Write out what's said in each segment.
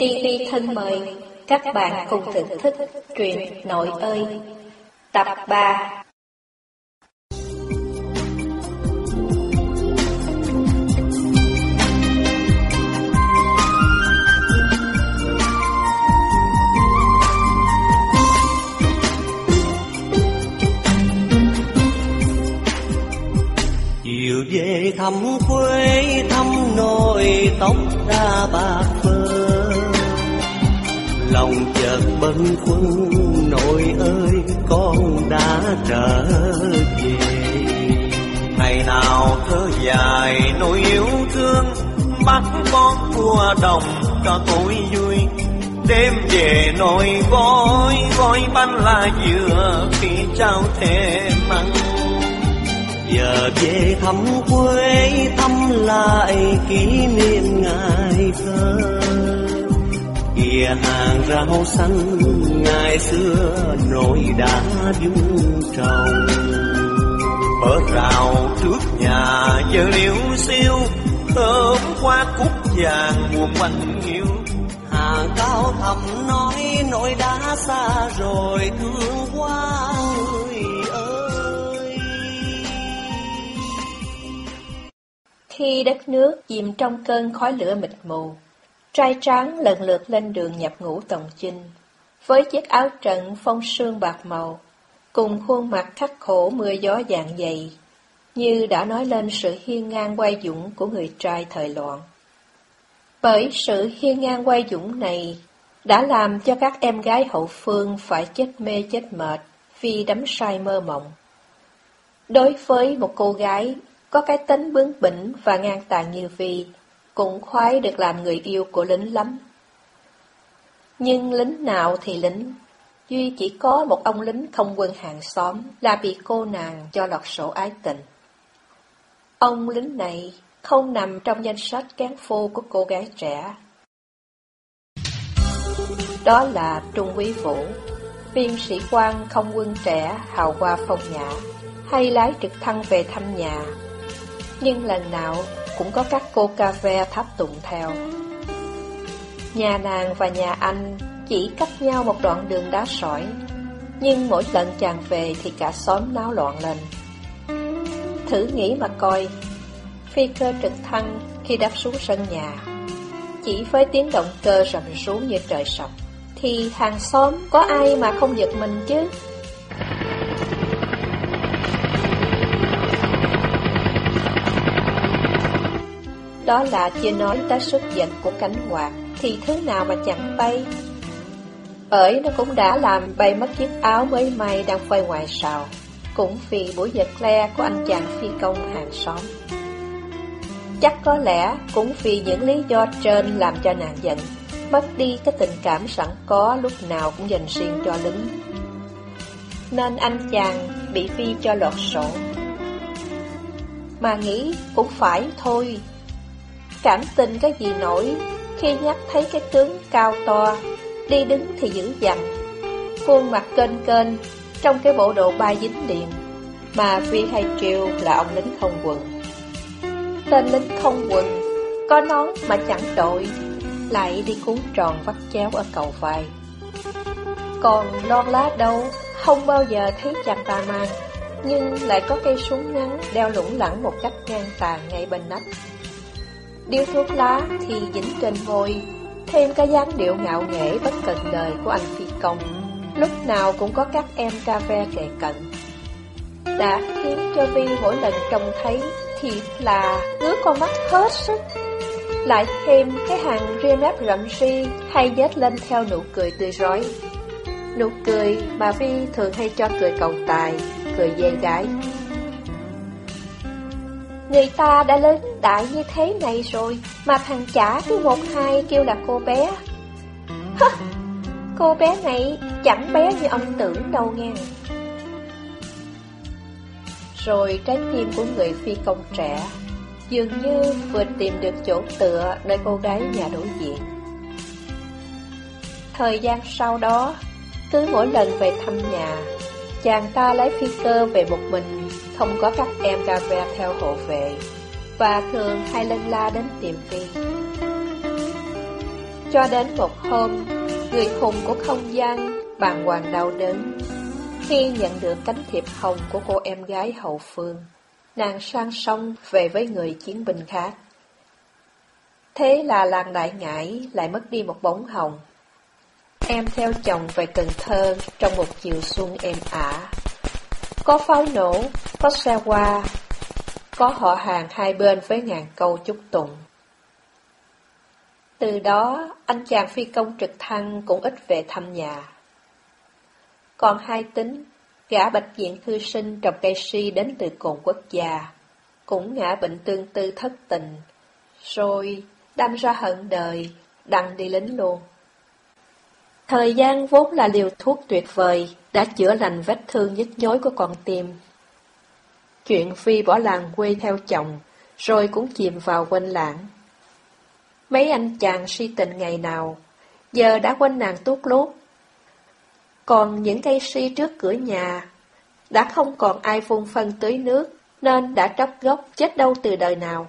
Tiên Ly thân mời, các bạn cùng thưởng thức truyện Nội ơi, Tập 3 chiều về thăm quê, thăm nồi tóc đã bạc phơ lòng chợt bâng khuâng, nội ơi, con đã trở về. Ngày nào thơ dài nỗi yêu thương, bắt con qua đồng cho tôi vui. Đêm về nồi gói gói bánh là dừa khi trao thề măng giờ về thăm quê, thăm lại kỷ niệm ngày thơ kia hàng rau xanh ngày xưa nỗi đã dung trồng. Ở rào trước nhà giờ liễu siêu thơm qua cúc vàng mùa quanh hiu. Hàng cao thầm nói nỗi đã xa rồi thương quá người ơi. Khi đất nước chìm trong cơn khói lửa mịt mù, trai tráng lần lượt lên đường nhập ngũ tổng chinh, với chiếc áo trận phong sương bạc màu, cùng khuôn mặt khắc khổ mưa gió dạng dày, như đã nói lên sự hiên ngang quay dũng của người trai thời loạn. Bởi sự hiên ngang quay dũng này đã làm cho các em gái hậu phương phải chết mê chết mệt vì đắm say mơ mộng. Đối với một cô gái có cái tính bướng bỉnh và ngang tàn như Vi, cũng khoái được làm người yêu của lính lắm. Nhưng lính nào thì lính, Duy chỉ có một ông lính không quân hàng xóm là bị cô nàng cho lọt sổ ái tình. Ông lính này không nằm trong danh sách cán phu của cô gái trẻ. Đó là Trung Quý Vũ, viên sĩ quan không quân trẻ hào hoa phong nhã, hay lái trực thăng về thăm nhà. Nhưng lần nào cũng có các cô cà phê tháp tụng theo. Nhà nàng và nhà anh chỉ cách nhau một đoạn đường đá sỏi, nhưng mỗi lần chàng về thì cả xóm náo loạn lên. Thử nghĩ mà coi, phi cơ trực thăng khi đáp xuống sân nhà, chỉ với tiếng động cơ rầm rú như trời sập, thì hàng xóm có ai mà không giật mình chứ? Đó là chưa nói tới sức giận của cánh quạt, thì thứ nào mà chẳng bay. Bởi nó cũng đã làm bay mất chiếc áo mới may đang phơi ngoài sào, cũng vì buổi giật le của anh chàng phi công hàng xóm. Chắc có lẽ cũng vì những lý do trên làm cho nàng giận, mất đi cái tình cảm sẵn có lúc nào cũng dành riêng cho lính. Nên anh chàng bị phi cho lọt sổ. Mà nghĩ cũng phải thôi, Cảm tình cái gì nổi, Khi nhắc thấy cái tướng cao to, Đi đứng thì dữ dằn. Khuôn mặt kênh kênh, Trong cái bộ đồ ba dính điện Mà Vi Hai Triều là ông lính không quần. Tên lính không quần, Có nón mà chẳng đội, Lại đi cuốn tròn vắt chéo ở cầu vai Còn non lá đâu, Không bao giờ thấy chàng ta mang, Nhưng lại có cây súng ngắn Đeo lủng lẳng một cách ngang tàn ngay bên nách. Điếu thuốc lá thì dính trên môi Thêm cái dáng điệu ngạo nghễ bất cần đời của anh phi công. Lúc nào cũng có các em ca ve kề cận. Đã khiến cho Vi mỗi lần trông thấy Thì là ngứa con mắt hết sức. Lại thêm cái hàng ria mép rậm ri Hay dết lên theo nụ cười tươi rói. Nụ cười mà Vi thường hay cho cười cầu tài, Cười dê gái. Người ta đã lớn đại như thế này rồi Mà thằng chả cứ một hai kêu là cô bé. Hứ, cô bé này chẳng bé như ông tưởng đâu nghe Rồi trái tim của người phi công trẻ Dường như vừa tìm được chỗ tựa nơi cô gái nhà đối diện. Thời gian sau đó, cứ mỗi lần về thăm nhà Chàng ta lấy phi cơ về một mình không có các em cà ve theo hộ vệ, và thường hay lân la đến tìm Vi. Cho đến một hôm, người hùng của không gian bàng hoàng đau đớn khi nhận được cánh thiệp hồng của cô em gái hậu phương. Nàng sang sông về với người chiến binh khác. Thế là làng đại ngãi lại mất đi một bóng hồng. Em theo chồng về Cần Thơ trong một chiều xuân êm ả. Có pháo nổ, có xe hoa, có họ hàng hai bên với ngàn câu chúc tụng. Từ đó, anh chàng phi công trực thăng cũng ít về thăm nhà. Còn hai tính, gã bạch diện thư sinh trồng cây si đến từ cồn quốc gia, cũng ngã bệnh tương tư thất tình, rồi đâm ra hận đời, đăng đi lính luôn. Thời gian vốn là liều thuốc tuyệt vời, đã chữa lành vết thương nhức nhối của con tim. Chuyện Phi bỏ làng quê theo chồng, rồi cũng chìm vào quên lãng. Mấy anh chàng si tình ngày nào, giờ đã quên nàng tốt lốt. Còn những cây si trước cửa nhà, đã không còn ai phun phân tưới nước, nên đã tróc gốc chết đâu từ đời nào.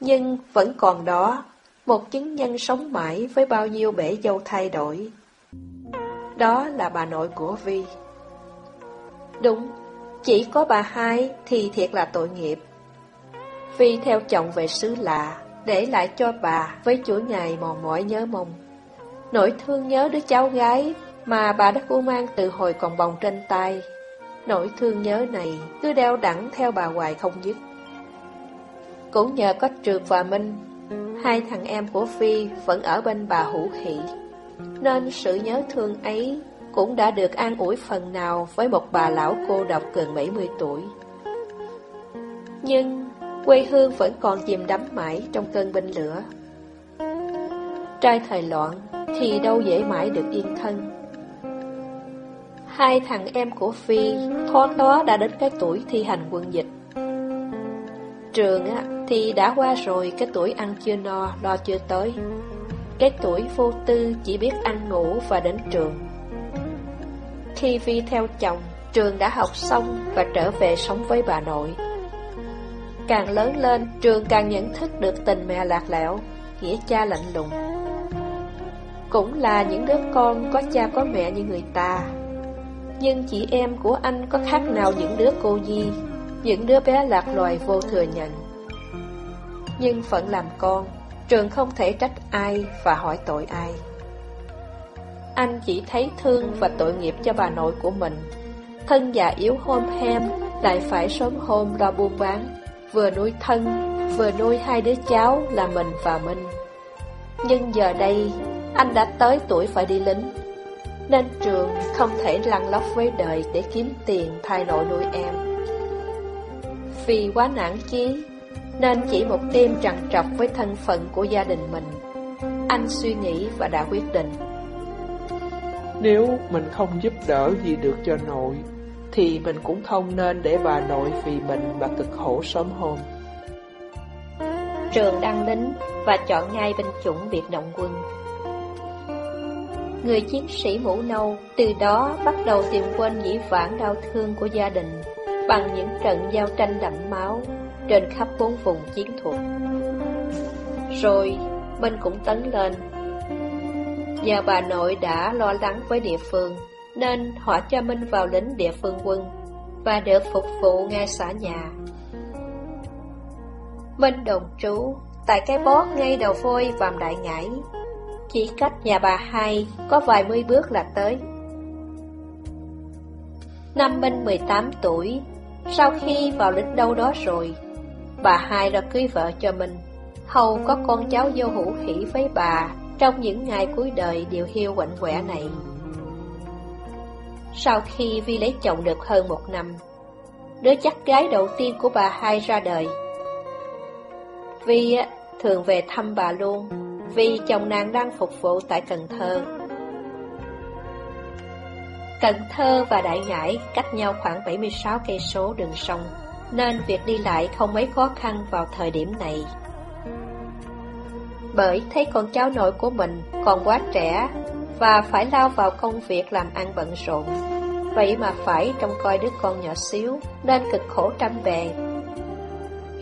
Nhưng vẫn còn đó, một chứng nhân sống mãi với bao nhiêu bể dâu thay đổi. Đó là bà nội của Vi. Đúng, chỉ có bà hai thì thiệt là tội nghiệp. phi theo chồng về xứ lạ, để lại cho bà với chuỗi ngày mòn mỏi nhớ mong. Nỗi thương nhớ đứa cháu gái mà bà đã cố mang từ hồi còn bồng trên tay. Nỗi thương nhớ này cứ đeo đẳng theo bà hoài không dứt. Cũng nhờ có trượt và Minh, hai thằng em của Phi vẫn ở bên bà hữu hỷ, nên sự nhớ thương ấy cũng đã được an ủi phần nào với một bà lão cô độc gần 70 tuổi. Nhưng quê hương vẫn còn chìm đắm mãi trong cơn binh lửa. Trai thời loạn thì đâu dễ mãi được yên thân. Hai thằng em của Phi thoáng đó đã đến cái tuổi thi hành quân dịch. Trường á, thì đã qua rồi cái tuổi ăn chưa no, lo chưa tới. Cái tuổi vô tư chỉ biết ăn ngủ và đến trường. Khi Vi theo chồng, Trường đã học xong và trở về sống với bà nội. Càng lớn lên, Trường càng nhận thức được tình mẹ lạc lẽo, nghĩa cha lạnh lùng. Cũng là những đứa con có cha có mẹ như người ta. Nhưng chị em của anh có khác nào những đứa cô Di, những đứa bé lạc loài vô thừa nhận. Nhưng phận làm con, Trường không thể trách ai và hỏi tội ai. Anh chỉ thấy thương và tội nghiệp cho bà nội của mình. Thân già yếu hôm hem, lại phải sớm hôm lo buôn bán, vừa nuôi thân, vừa nuôi hai đứa cháu là mình và Minh. Nhưng giờ đây, anh đã tới tuổi phải đi lính, nên trường không thể lăn lóc với đời để kiếm tiền thay nội nuôi em. Vì quá nản chí, nên chỉ một đêm trằn trọc với thân phận của gia đình mình. Anh suy nghĩ và đã quyết định. Nếu mình không giúp đỡ gì được cho nội, thì mình cũng không nên để bà nội vì mình mà cực khổ sớm hôm. Trường đăng lính và chọn ngay binh chủng biệt động quân. Người chiến sĩ mũ nâu từ đó bắt đầu tìm quên dĩ vãng đau thương của gia đình bằng những trận giao tranh đẫm máu trên khắp bốn vùng chiến thuật. Rồi, mình cũng tấn lên Nhà bà nội đã lo lắng với địa phương, nên họ cho Minh vào lính địa phương quân và được phục vụ ngay xã nhà. Minh đồng trú tại cái bót ngay đầu phôi vàm đại ngãi chỉ cách nhà bà hai có vài mươi bước là tới. Năm Minh 18 tuổi, sau khi vào lính đâu đó rồi, bà hai đã cưới vợ cho Minh, hầu có con cháu vô hữu hỷ với bà trong những ngày cuối đời điều hiu quạnh quẻ này. Sau khi Vi lấy chồng được hơn một năm, đứa chắc gái đầu tiên của bà hai ra đời. Vi thường về thăm bà luôn, vì chồng nàng đang phục vụ tại Cần Thơ. Cần Thơ và Đại Ngãi cách nhau khoảng 76 cây số đường sông, nên việc đi lại không mấy khó khăn vào thời điểm này bởi thấy con cháu nội của mình còn quá trẻ và phải lao vào công việc làm ăn bận rộn. Vậy mà phải trông coi đứa con nhỏ xíu nên cực khổ trăm bề.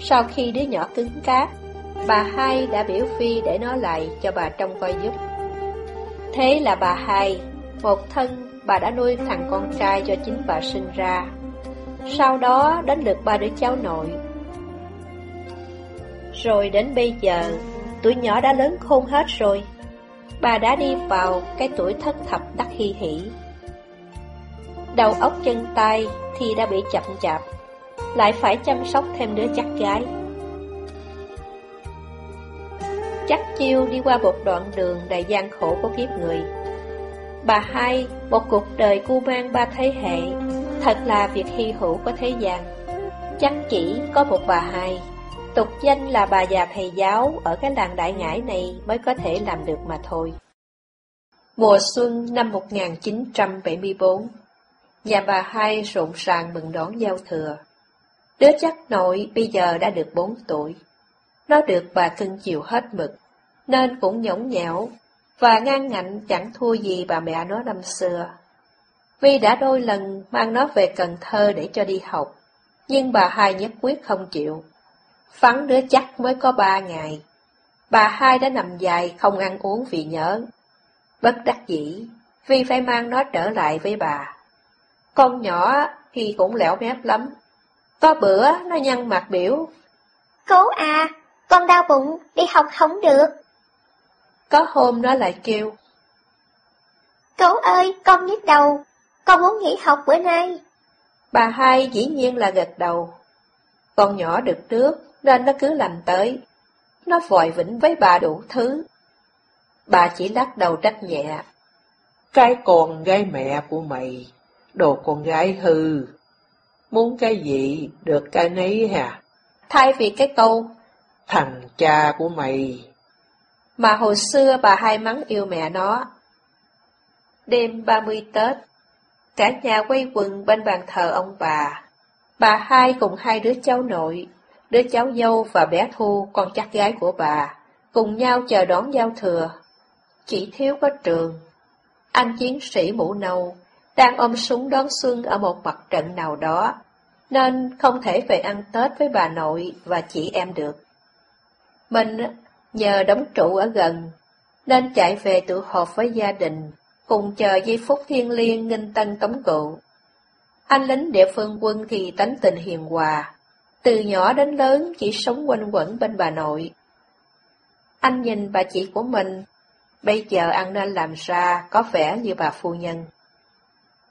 Sau khi đứa nhỏ cứng cáp, bà hai đã biểu Phi để nó lại cho bà trông coi giúp. Thế là bà hai, một thân bà đã nuôi thằng con trai cho chính bà sinh ra. Sau đó đến lượt ba đứa cháu nội. Rồi đến bây giờ, tuổi nhỏ đã lớn khôn hết rồi. Bà đã đi vào cái tuổi thất thập đắc hy hỷ. Đầu óc chân tay thì đã bị chậm chạp, lại phải chăm sóc thêm đứa chắc gái. Chắc chiêu đi qua một đoạn đường đầy gian khổ của kiếp người. Bà hai, một cuộc đời cu mang ba thế hệ, thật là việc hy hữu của thế gian. Chắc chỉ có một bà hai, tục danh là bà già thầy giáo ở cái làng đại ngãi này mới có thể làm được mà thôi. Mùa xuân năm 1974, nhà bà hai rộn ràng mừng đón giao thừa. Đứa chắc nội bây giờ đã được 4 tuổi. Nó được bà cưng chiều hết mực, nên cũng nhõng nhẽo và ngang ngạnh chẳng thua gì bà mẹ nó năm xưa. Vi đã đôi lần mang nó về Cần Thơ để cho đi học, nhưng bà hai nhất quyết không chịu. Phắn đứa chắc mới có ba ngày. Bà hai đã nằm dài không ăn uống vì nhớ. Bất đắc dĩ, Vi phải mang nó trở lại với bà. Con nhỏ thì cũng lẻo mép lắm. Có bữa nó nhăn mặt biểu. Cố à, con đau bụng, đi học không được. Có hôm nó lại kêu. Cậu ơi, con nhức đầu, con muốn nghỉ học bữa nay. Bà hai dĩ nhiên là gật đầu. Con nhỏ được nước nên nó cứ làm tới. Nó vội vĩnh với bà đủ thứ. Bà chỉ lắc đầu trách nhẹ. Cái con gái mẹ của mày, đồ con gái hư. Muốn cái gì, được cái nấy hả? Thay vì cái câu, thằng cha của mày mà hồi xưa bà hai mắng yêu mẹ nó. Đêm 30 Tết, cả nhà quay quần bên bàn thờ ông bà. Bà hai cùng hai đứa cháu nội, đứa cháu dâu và bé Thu, con chắc gái của bà, cùng nhau chờ đón giao thừa. Chỉ thiếu có trường. Anh chiến sĩ mũ nâu, đang ôm súng đón xuân ở một mặt trận nào đó, nên không thể về ăn Tết với bà nội và chị em được. Mình nhờ đóng trụ ở gần, nên chạy về tụ họp với gia đình, cùng chờ giây phút thiên liêng nghinh tân tống cựu. Anh lính địa phương quân thì tánh tình hiền hòa, từ nhỏ đến lớn chỉ sống quanh quẩn bên bà nội. Anh nhìn bà chị của mình, bây giờ ăn nên làm ra có vẻ như bà phu nhân.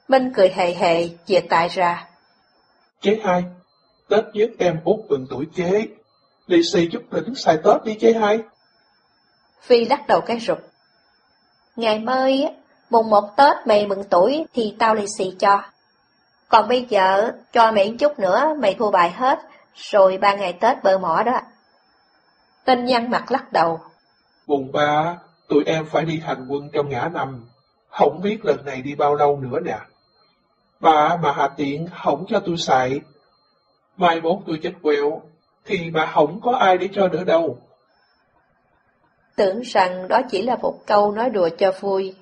Minh cười hề hề, chia tay ra. Chế hai, Tết nhất em út mừng tuổi chế, lì xì chút đỉnh xài Tết đi chế hai. Phi lắc đầu cái rụt. Ngày mới, mùng một Tết mày mừng tuổi thì tao lì xì cho. Còn bây giờ, cho mày chút nữa mày thua bài hết, rồi ba ngày Tết bơ mỏ đó. Tên nhăn mặt lắc đầu. Mùng ba, tụi em phải đi hành quân trong ngã năm. Không biết lần này đi bao lâu nữa nè. Bà mà hạ tiện không cho tôi xài. Mai mốt tôi chết quẹo, thì bà không có ai để cho đỡ đâu. Tưởng rằng đó chỉ là một câu nói đùa cho vui.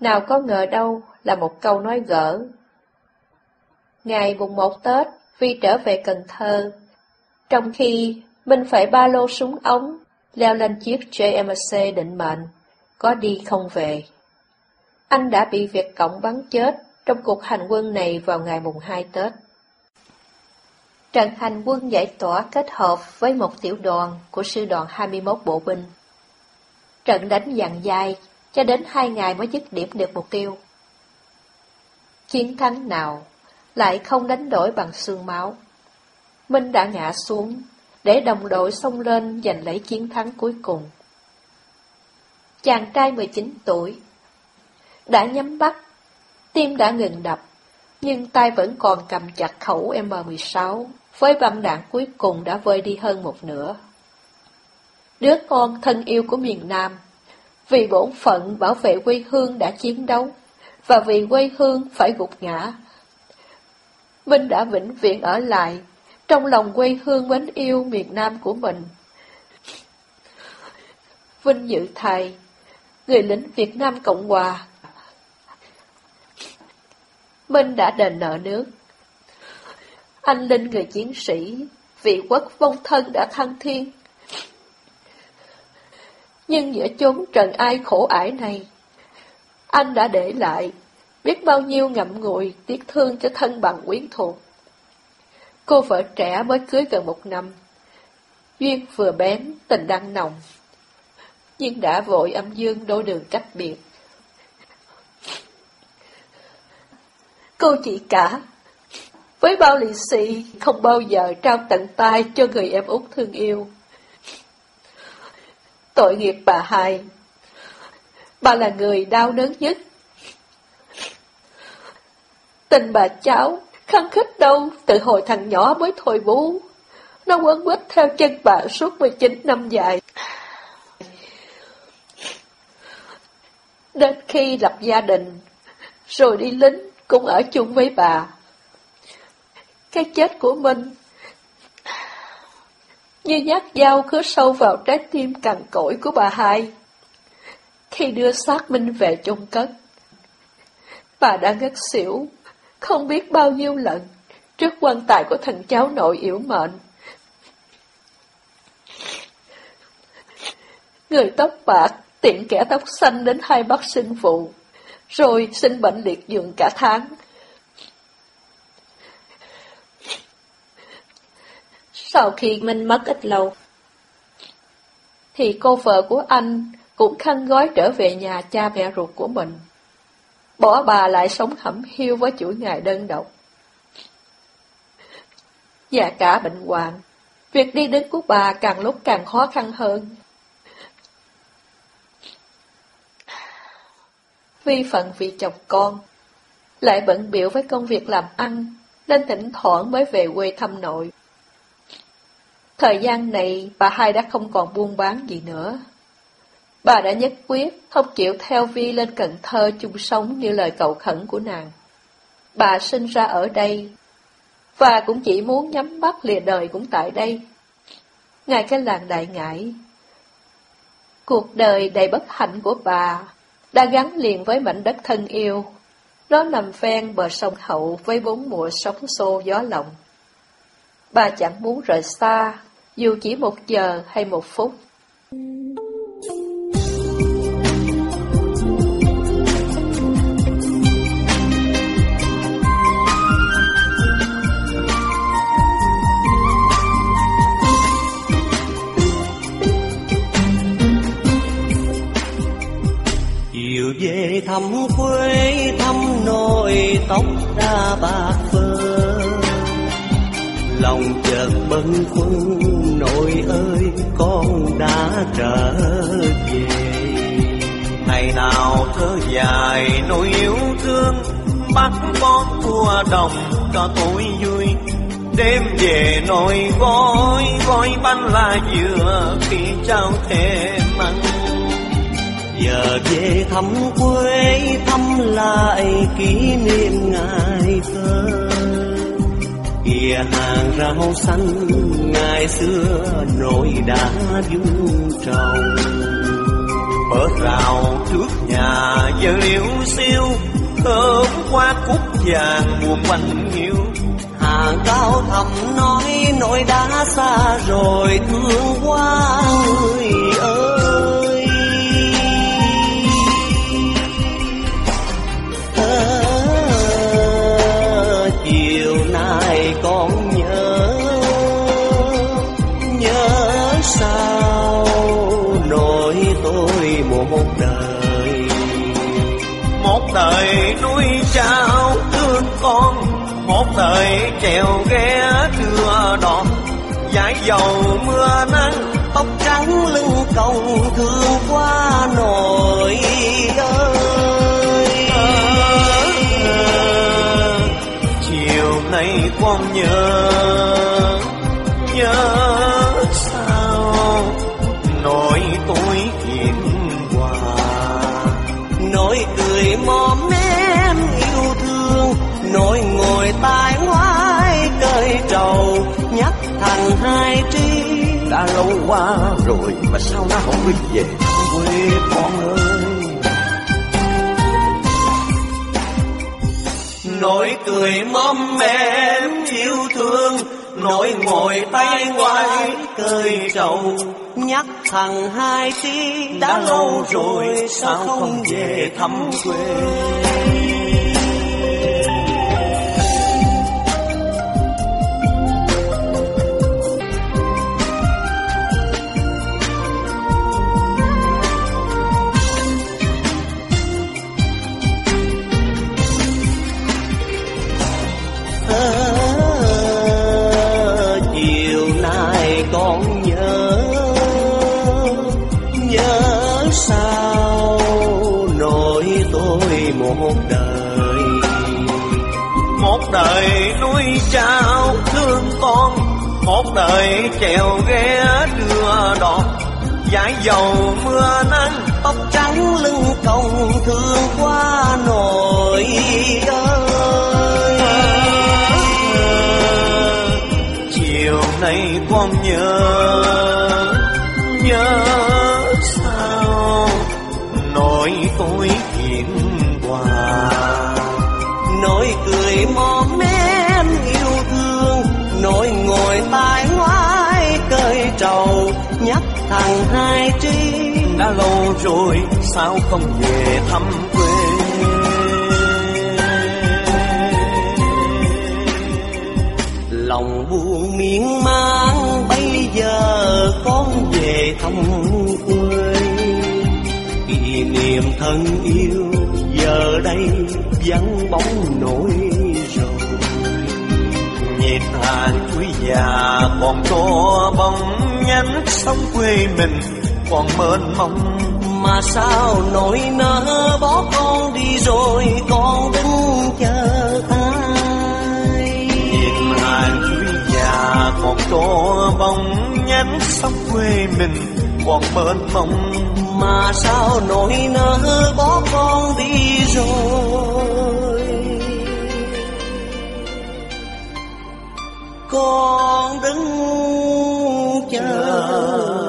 Nào có ngờ đâu là một câu nói gỡ. Ngày mùng một Tết, Vi trở về Cần Thơ. Trong khi mình phải ba lô súng ống, leo lên chiếc JMC định mệnh, có đi không về. Anh đã bị Việt Cộng bắn chết trong cuộc hành quân này vào ngày mùng 2 Tết. Trận hành quân giải tỏa kết hợp với một tiểu đoàn của sư đoàn 21 bộ binh. Trận đánh dặn dài, cho đến hai ngày mới dứt điểm được mục tiêu. Chiến thắng nào lại không đánh đổi bằng xương máu. Minh đã ngã xuống, để đồng đội xông lên giành lấy chiến thắng cuối cùng. Chàng trai 19 tuổi, đã nhắm bắt, tim đã ngừng đập, nhưng tay vẫn còn cầm chặt khẩu M16, với băng đạn cuối cùng đã vơi đi hơn một nửa. Đứa con thân yêu của miền Nam, vì bổn phận bảo vệ quê hương đã chiến đấu, và vì quê hương phải gục ngã. Minh đã vĩnh viễn ở lại, trong lòng quê hương mến yêu miền Nam của mình. Vinh dự thầy, người lính Việt Nam Cộng Hòa. Minh đã đền nợ nước. Anh Linh người chiến sĩ, vị quốc vong thân đã thăng thiên. Nhưng giữa chốn trần ai khổ ải này, anh đã để lại biết bao nhiêu ngậm ngùi tiếc thương cho thân bằng quyến thuộc. Cô vợ trẻ mới cưới gần một năm, duyên vừa bén, tình đang nồng, nhưng đã vội âm dương đôi đường cách biệt. Cô chị cả, với bao lì xì không bao giờ trao tận tay cho người em út thương yêu. Tội nghiệp bà hai, bà là người đau đớn nhất. Tình bà cháu khăng khích đâu từ hồi thằng nhỏ mới thôi bú. Nó quấn quýt theo chân bà suốt 19 năm dài. Đến khi lập gia đình, rồi đi lính cũng ở chung với bà. Cái chết của mình như nhát dao khứa sâu vào trái tim cằn cỗi của bà hai. Khi đưa xác Minh về chôn cất, bà đã ngất xỉu, không biết bao nhiêu lần trước quan tài của thằng cháu nội yếu mệnh. Người tóc bạc tiện kẻ tóc xanh đến hai bác sinh phụ, rồi sinh bệnh liệt giường cả tháng. Sau khi Minh mất ít lâu, thì cô vợ của anh cũng khăn gói trở về nhà cha mẹ ruột của mình. Bỏ bà lại sống hẩm hiu với chuỗi ngày đơn độc. Và cả bệnh hoạn, việc đi đứng của bà càng lúc càng khó khăn hơn. Vì phận vì chồng con, lại bận biểu với công việc làm ăn, nên thỉnh thoảng mới về quê thăm nội. Thời gian này, bà hai đã không còn buôn bán gì nữa. Bà đã nhất quyết không chịu theo Vi lên Cần Thơ chung sống như lời cầu khẩn của nàng. Bà sinh ra ở đây, và cũng chỉ muốn nhắm mắt lìa đời cũng tại đây. ngài cái làng đại ngại. cuộc đời đầy bất hạnh của bà đã gắn liền với mảnh đất thân yêu. Nó nằm ven bờ sông Hậu với bốn mùa sóng xô gió lộng. Bà chẳng muốn rời xa, dù chỉ một giờ hay một phút. Bó thua đồng cho tôi vui. Đêm về nồi gói gói bánh là dừa khi trao thêm ăn giờ về thăm quê, thăm lại kỷ niệm ngày thơ. Kia hàng rau xanh, ngày xưa nội đã dung trồng. Mở rào trước nhà giờ liễu siêu, thơm qua cúc vàng buồn quanh hiu. Hàng cao thầm nói nỗi đã xa rồi thương quá người ơi. À, chiều nay con nhớ nhớ sao nỗi tôi một đời kèo ghé đưa đòn dải dầu mưa nắng, tóc trắng lưng cầu thương qua nỗi ơi. Chiều nay con nhớ nhớ sao? Nỗi tôi đã lâu qua rồi mà sao nó không biết về quê con ơi. Nỗi cười móm mém yêu thương Nội ngồi tay ngoại cơi trầu. Nhắc thằng hai tí đã lâu rồi Sao không về thăm quê một đời. Một đời nuôi trao thương con, một đời chèo ghe đưa đò giải dầu mưa nắng, tóc trắng lưng còng thương qua nổi ơi. Chiều nay con nhớ nhớ sao nỗi tôi nỗi cười mom mém yêu thương nỗi ngồi tai ngoái cơi trầu, nhắc thằng hai trí đã lâu rồi sao không về thăm quê. Lòng buồn miên man, bây giờ con về thăm quê. Kỷ niệm thân yêu giờ đây vắng bóng nỗi rồi. Nhịp hàng chuối già còn to bóng nhánh sông quê mình, còn mênh mông mà sao nỗi nỡ bỏ con đi rồi con đứng chờ ai? Nhịp hàng chuối già còn to bóng nhánh sông quê mình quang mênh mông mà sao nỗi nỡ bỏ con đi rồi? Con đứng chờ